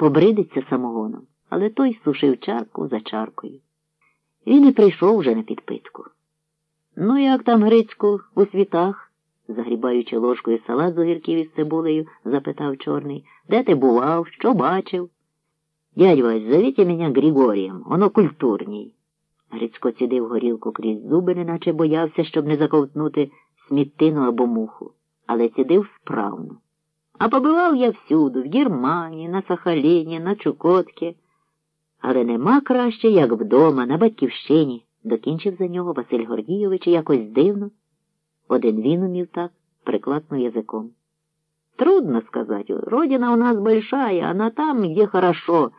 побридиться самогоном, але той сушив чарку за чаркою. Він і прийшов вже на підпитку. Ну, як там, Грицьку, у світах? загрібаючи ложкою салат з огірків із цибулею, запитав чорний. Де ти бував, що бачив? Дядь Вась, зовите мене Григорієм, воно культурній. Грицько цідив горілку крізь зуби, неначе боявся, щоб не заковтнути сміттину або муху, але цідив справно. А побивав я всюду, в Германії, на Сахаліні, на Чукотці. Але нема краще, як вдома, на батьківщині, докінчив за нього Василь Гордійович якось дивно. Один він умів так, прикладно язиком. Трудно сказать. Родина у нас большая, она там, где хорошо.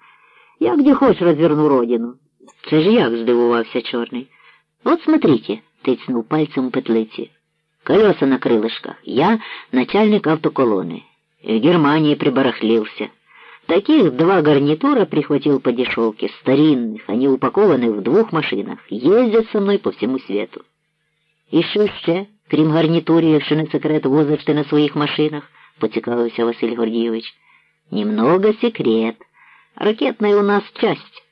Я где хочешь разверну родину. Це ж як? здивувався чорний. От смотрите, тицнув пальцем у петлиці. Колеса на крылышках. Я начальник автоколоны. В Германии прибарахлился. Таких два гарнитура прихватил по дешевке, старинных. Они упакованы в двух машинах. Ездят со мной по всему свету. І що ще, крім гарнітурів, якщо не секрет, возиш ти на своїх машинах, поцікавився Василь Гордійович. Немного секрет. Ракетная у нас часть.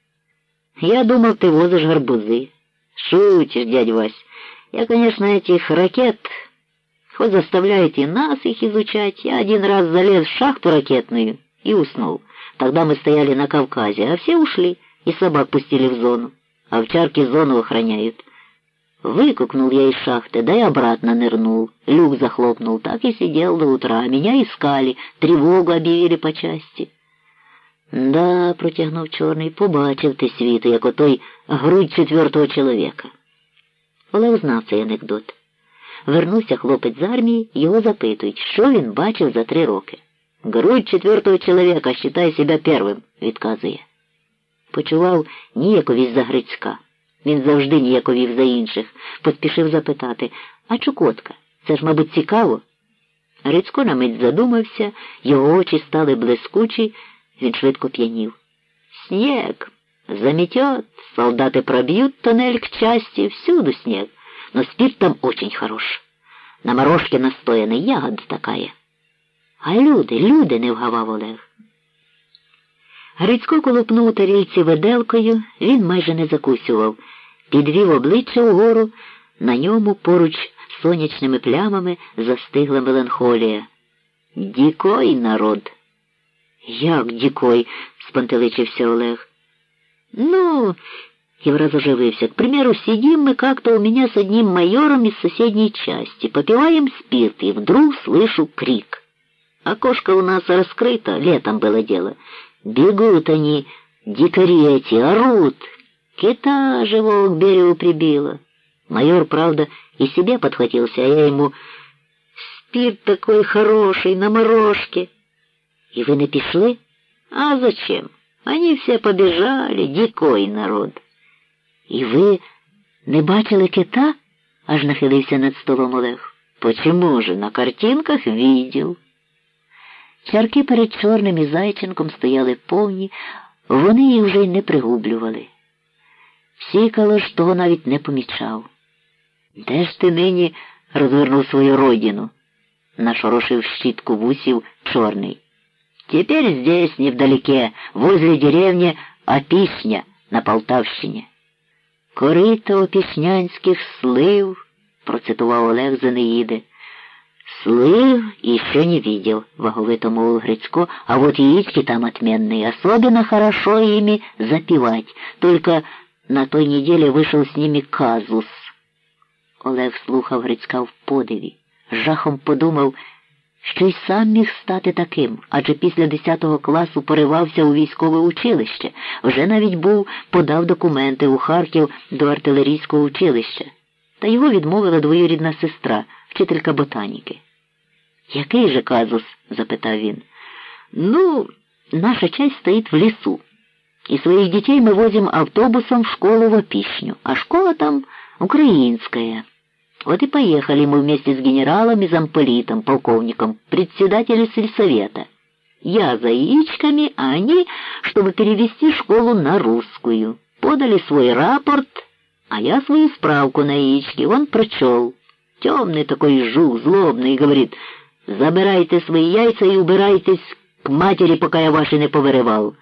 Я думал, ты возишь гарбузы. Шутишь, дядь Вась. Я, конечно, этих ракет... Хоть заставляете нас их изучать, я один раз залез в шахту ракетную и уснул. Тогда мы стояли на Кавказе, а все ушли и собак пустили в зону. В чарке зону охраняют. Выкукнул я из шахты, да и обратно нырнул. Люк захлопнул, так и сидел до утра. Меня искали, тревогу объявили по части. Да, протягнув чорний, побачив ти світу, як отой грудь четвертого чоловіка. Олег знав цей анекдот. Вернувся хлопець з армії, його запитують, що він бачив за три роки. Грудь четвертого чоловіка, считай себе первим, відказує. Почував ніяковість за Грицька. Він завжди ніяковів за інших, поспішив запитати, а Чукотка? Це ж, мабуть, цікаво? Грицько на мить задумався, його очі стали блискучі, він швидко п'янів. Снег заметет, солдаты пробьют тоннель к части, всюду снег, но спирт там очень хорош. На морожке настояний ягода такая. А люди, люди, не вгавав Олег. Грицько колупнув у тарільці виделкою, він майже не закусював, підвів обличчя угору, на ньому поруч сонячними плямами застигла меланхолія. Дікой народ. Як дікой? спантеличився Олег. Ну, и враз оживився. К примеру, сидим мы как-то у меня с одним майором из соседней части, попиваем спирт, и вдруг слышу крик. Окошко у нас раскрыто, летом было дело. Бегут они, дикари эти, орут. Кита живого к берегу прибило. Майор, правда, и себе подхватился, а я ему... Спирт такой хороший, на морожке. И вы напишли? А зачем? Они все побежали, дикой народ. І ви не бачили кита? аж нахилився над столом Олег. Почему же на картинках видел? Чарки перед чорним і зайченком стояли повні, вони їх вже й не пригублювали. Сікало ж того навіть не помічав. Де ж ти нині розвернув свою родину? нашорошив щітку вусів чорний. Теперь здесь, невдалеке, возле деревни Описня на Полтавщині. Корито опіснянських слив, процитував Олег Занеїди. Слив еще не видел, ваговито мовил Грицко, а вот яички там отменные, особенно хорошо ими запивать. Только на той неделе вышел с ними казус. Олег слухав Грицька в подиві, жахом подумав, що й сам міг стати таким, адже після 10 класу поривався у військове училище, вже навіть був подав документи у Харків до артилерійського училища, та його відмовила двоюрідна сестра, вчителька ботаніки. Який же казус? запитав він. Ну, наша часть стоїть в лісу. І своїх дітей ми возимо автобусом в школу в Опішню, а школа там українська. Вот и поехали мы вместе с генералом и замполитом, полковником, председателем сельсовета. Я за яичками, а они, чтобы перевести школу на русскую. Подали свой рапорт, а я свою справку на яички. Он прочел. Темный такой жук, злобный, говорит, забирайте свои яйца и убирайтесь к матери, пока я ваши не повырывал.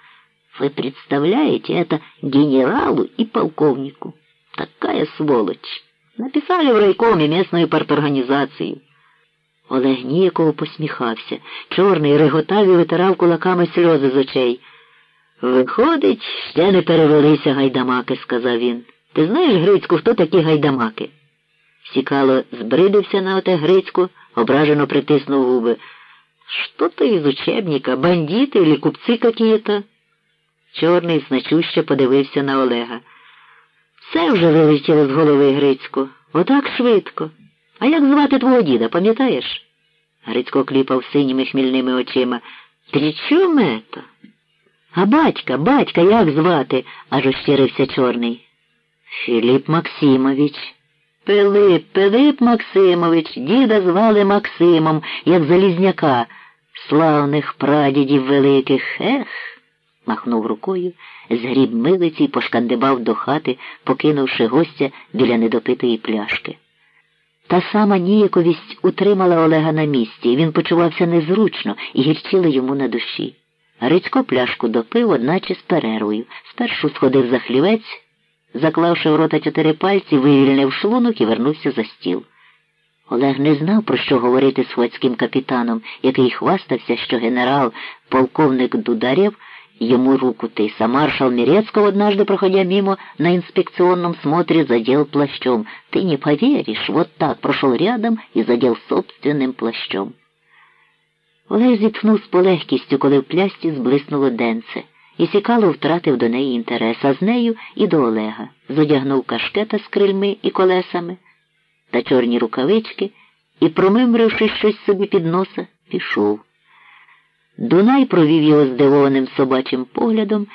Вы представляете, это генералу и полковнику. Такая сволочь. Написали в райкомі местную парторганізацію. Олег ніяково посміхався. Чорний реготав і витирав кулаками сльози з очей. Виходить, ще не перевелися гайдамаки, сказав він. Ти знаєш, Грицьку, хто такі гайдамаки? Сікало збридився на оте Грицьку, ображено притиснув губи. Что то из учебника, бандити или купці какие-то? Чорний значуще подивився на Олега. Все вже вилетіло з голови Грицьку. Отак швидко. А як звати твого діда, пам'ятаєш? Грицько кліпав синіми хмільними очима. При чому ето? А батька, батька, як звати? аж ощерився чорний. Філіп Максимович. Пилип, Пилип Максимович, діда звали Максимом, як Залізняка. Славних прадідів великих, ех. махнув рукою, згріб милиці й пошкандибав до хати, покинувши гостя біля недопитої пляшки. Та сама ніяковість утримала Олега на місці, і він почувався незручно і гірчило йому на душі. Грицько пляшку допив, одначе з перервою. Спершу сходив за хлівець, заклавши в рота чотири пальці, вивільнив шлунок і вернувся за стіл. Олег не знав, про що говорити з хвацьким капітаном, який хвастався, що генерал, полковник Дударєв, ему руку тыс, а маршал Мирецкого, однажды проходя мимо на инспекционном смотре, задел плащом. Ты не поверишь, вот так прошел рядом и задел собственным плащом. Олег зітхнув з полегкістю, коли в плясті зблиснуло денце, і Сікало втратив до неї інтерес, а з нею і до Олега. Зодягнув кашкета з крильми і колесами та чорні рукавички і, промимривши щось собі під носа, пішов. Дунай провів його здивованим собачим поглядом